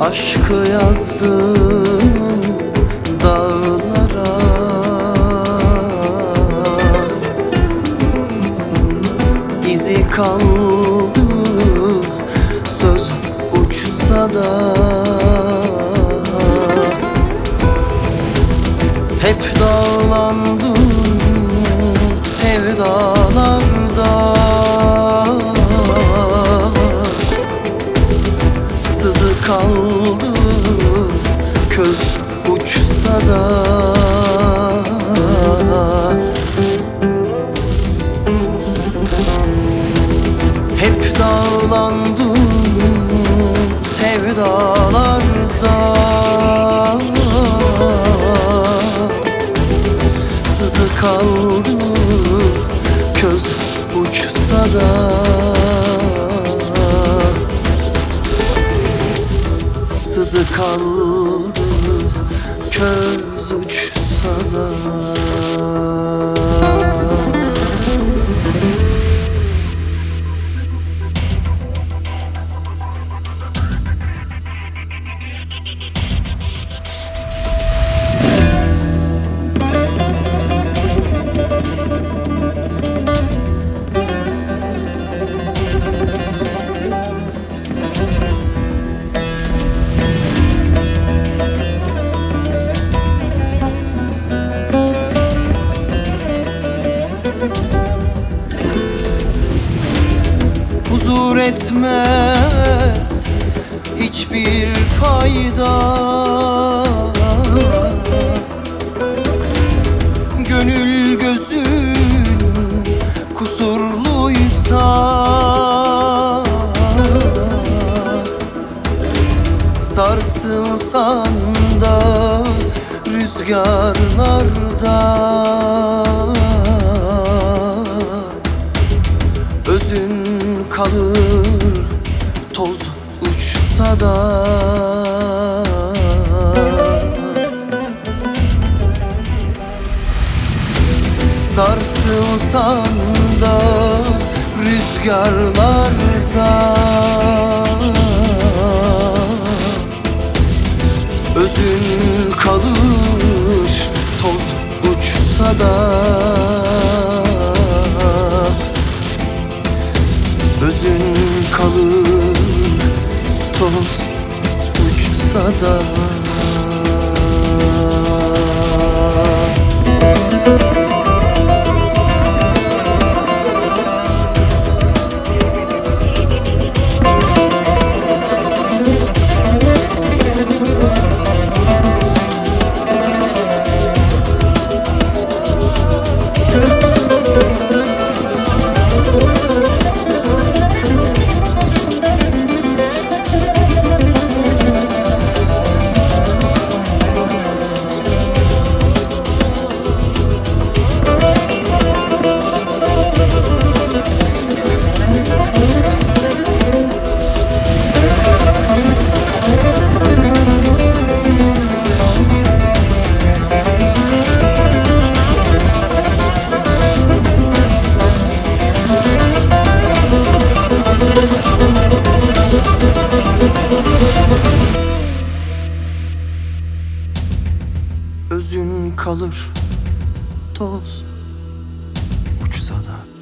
Aşkı yazdım kaldı. Söz uçsa da. Hep dağlandım sevdalarda. Sızı kaldı köz uçsa da Hep dağlandım sevdalarda. Sızı kaldı köz uçsa da. Sızı kaldı köz uçsa da huzur etmez hiçbir fayda. Gönül gözün kusurluysa Sarsılsan da rüzgarlarda toz uçsa da. Sarsılsan da rüzgarlarda uçsa kalır. Toz. Uçsa da